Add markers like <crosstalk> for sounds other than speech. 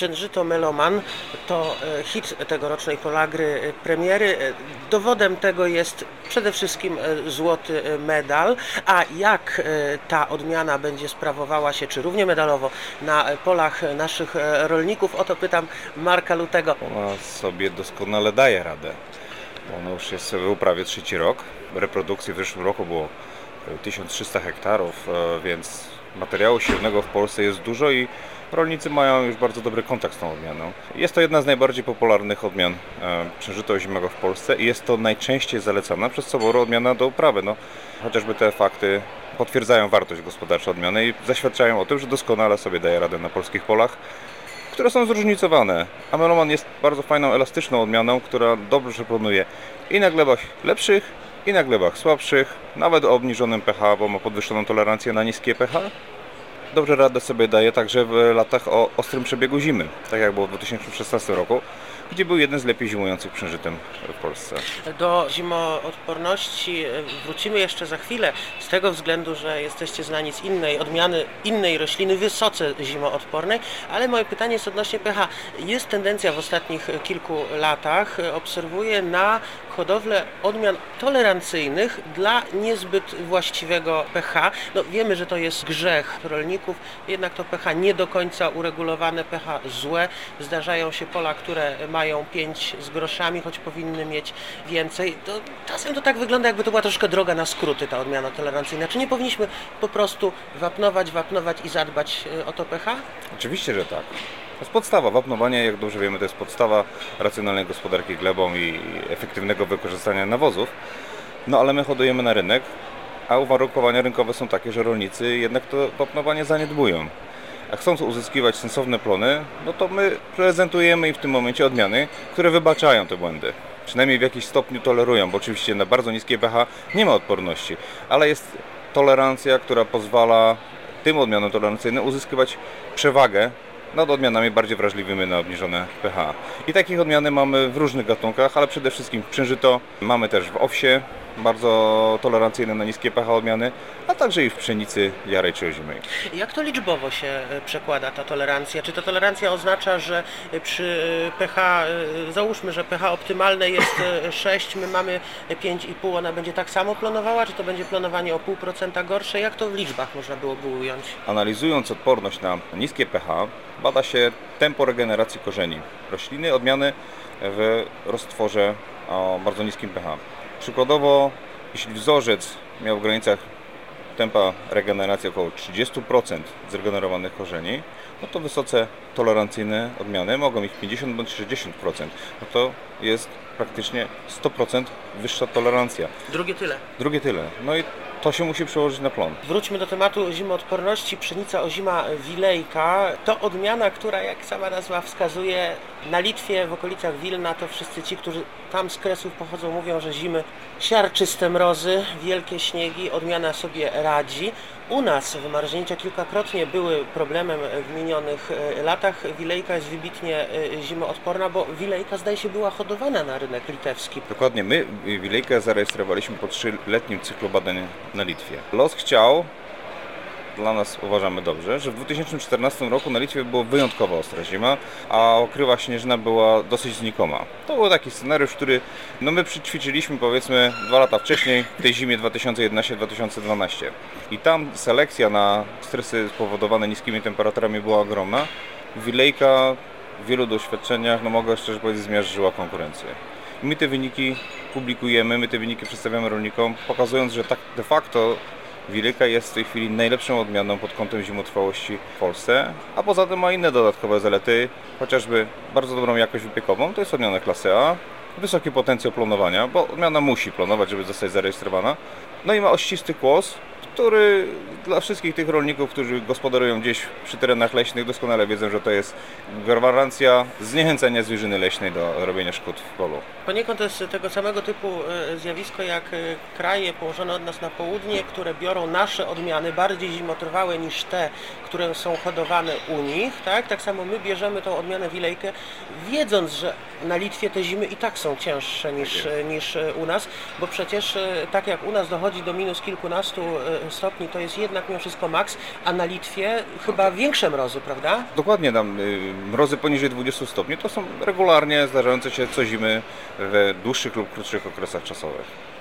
Przężyto Meloman to e, hit tegorocznej Polagry e, premiery. E, dowodem tego jest przede wszystkim złoty medal. A jak ta odmiana będzie sprawowała się, czy równie medalowo, na polach naszych rolników, o to pytam Marka Lutego. Ona sobie doskonale daje radę. Ona już jest w uprawie trzeci rok. Reprodukcji w zeszłym roku było 1300 hektarów, więc materiału siewnego w Polsce jest dużo i rolnicy mają już bardzo dobry kontakt z tą odmianą. Jest to jedna z najbardziej popularnych odmian e, przeżyto zimego w Polsce i jest to najczęściej zalecana przez soboru odmiana do uprawy. No, chociażby te fakty potwierdzają wartość gospodarczą odmiany i zaświadczają o tym, że doskonale sobie daje radę na polskich polach które są zróżnicowane. A Meloman jest bardzo fajną, elastyczną odmianą, która dobrze planuje i na glebach lepszych, i na glebach słabszych, nawet o obniżonym pH, bo ma podwyższoną tolerancję na niskie pH. Dobrze radę sobie daje także w latach o ostrym przebiegu zimy, tak jak było w 2016 roku gdzie był jeden z lepiej zimujących przężytem w Polsce. Do zimoodporności e, wrócimy jeszcze za chwilę, z tego względu, że jesteście znani z innej odmiany, innej rośliny, wysoce zimoodpornej, ale moje pytanie jest odnośnie pH. Jest tendencja w ostatnich kilku latach, e, obserwuję na hodowlę odmian tolerancyjnych dla niezbyt właściwego pH. No, wiemy, że to jest grzech rolników, jednak to pH nie do końca uregulowane, pH złe. Zdarzają się pola, które mają mają 5 z groszami, choć powinny mieć więcej. To czasem to tak wygląda, jakby to była troszkę droga na skróty, ta odmiana tolerancyjna. Czy nie powinniśmy po prostu wapnować, wapnować i zadbać e, o to pH? Oczywiście, że tak. To jest podstawa. Wapnowanie, jak dobrze wiemy, to jest podstawa racjonalnej gospodarki glebą i efektywnego wykorzystania nawozów. No ale my hodujemy na rynek, a uwarunkowania rynkowe są takie, że rolnicy jednak to wapnowanie zaniedbują a chcąc uzyskiwać sensowne plony, no to my prezentujemy im w tym momencie odmiany, które wybaczają te błędy. Przynajmniej w jakiś stopniu tolerują, bo oczywiście na bardzo niskie pH nie ma odporności, ale jest tolerancja, która pozwala tym odmianom tolerancyjnym uzyskiwać przewagę nad odmianami bardziej wrażliwymi na obniżone pH. I takich odmiany mamy w różnych gatunkach, ale przede wszystkim w przężyto, mamy też w owsie, bardzo tolerancyjne na niskie pH odmiany, a także i w pszenicy jarej czy ozimej. Jak to liczbowo się e, przekłada ta tolerancja? Czy ta tolerancja oznacza, że e, przy e, pH, załóżmy, że pH optymalne jest <laughs> 6, my mamy 5,5, ona będzie tak samo plonowała, czy to będzie plonowanie o 0,5% gorsze? Jak to w liczbach można byłoby ująć? Analizując odporność na niskie pH, bada się tempo regeneracji korzeni rośliny, odmiany w roztworze o bardzo niskim pH. Przykładowo, jeśli wzorzec miał w granicach tempa regeneracji około 30% zregenerowanych korzeni, no to wysoce tolerancyjne odmiany mogą mieć 50 bądź 60%. No to jest praktycznie 100% wyższa tolerancja. Drugie tyle. Drugie tyle. No i to się musi przełożyć na plon. Wróćmy do tematu zimoodporności. Pszenica ozima wilejka to odmiana, która jak sama nazwa wskazuje na Litwie, w okolicach Wilna, to wszyscy ci, którzy tam z Kresów pochodzą, mówią, że zimy siarczyste mrozy, wielkie śniegi, odmiana sobie radzi. U nas wymarznięcia kilkakrotnie były problemem w minionych e, latach. Wilejka jest wybitnie e, zimoodporna, bo wilejka zdaje się była hodowana na rynek litewski. Dokładnie, my wilejkę zarejestrowaliśmy po trzyletnim cyklu badań na Litwie. Los chciał, dla nas uważamy dobrze, że w 2014 roku na Litwie było wyjątkowo ostra zima, a okrywa śnieżna była dosyć znikoma. To był taki scenariusz, który no my przyćwiczyliśmy powiedzmy dwa lata wcześniej, w tej zimie 2011-2012. I tam selekcja na stresy spowodowane niskimi temperaturami była ogromna. Wilejka w wielu doświadczeniach, no mogę szczerze powiedzieć, zmiażdżyła konkurencję. My te wyniki publikujemy, my te wyniki przedstawiamy rolnikom, pokazując, że tak de facto Wilyka jest w tej chwili najlepszą odmianą pod kątem zimotrwałości w Polsce, a poza tym ma inne dodatkowe zalety, chociażby bardzo dobrą jakość wypiekową, to jest odmiana klasy A, wysoki potencjał plonowania, bo odmiana musi plonować, żeby zostać zarejestrowana, no i ma ościsty kłos, który dla wszystkich tych rolników, którzy gospodarują gdzieś przy terenach leśnych, doskonale wiedzą, że to jest gwarancja zniechęcenia zwierzyny leśnej do robienia szkód w polu. Poniekąd to jest tego samego typu e, zjawisko jak e, kraje położone od nas na południe, które biorą nasze odmiany bardziej zimotrwałe niż te, które są hodowane u nich. Tak, tak samo my bierzemy tą odmianę wilejkę, wiedząc, że na Litwie te zimy i tak są cięższe niż, niż u nas, bo przecież tak jak u nas dochodzi do minus kilkunastu e, stopni, to jest jednak mimo wszystko maks, a na Litwie chyba większe mrozy, prawda? Dokładnie tam y, mrozy poniżej 20 stopni to są regularnie zdarzające się co zimy w dłuższych lub krótszych okresach czasowych.